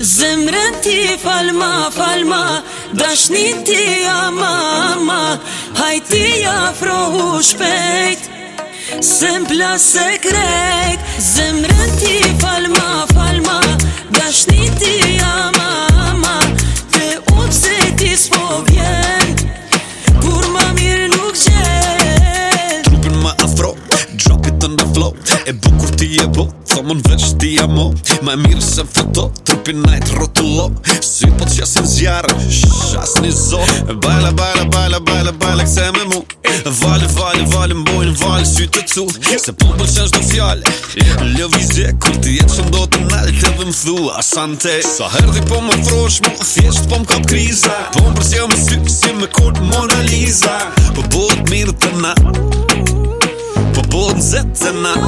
Zemre ti falma, falma, dashni ti ja mama Haj ti ja frohu shpejt, se mpla se krejt Zemre ti falma, falma, e bukur ti e bo Tho më në veç ti e mo Ma e mirë se foto Trupi najt rotullo Si po qasin zjarë Shas një zo Bajla, bajla, bajla, bajla, bajla Kse me mu Vali, vali, vali Mbojnë vali Sy të cu Se po më bërë qenë shdo fjall Lëvizje Kur ti jetë që ndo të nalë Të dhe më Asante Sa herdi po më frosh Më thjesht po më kap kriza Po më përsi jam sy Si më kod Mona Lisa Po bërë mirë të na Po bërë të Po zetë të na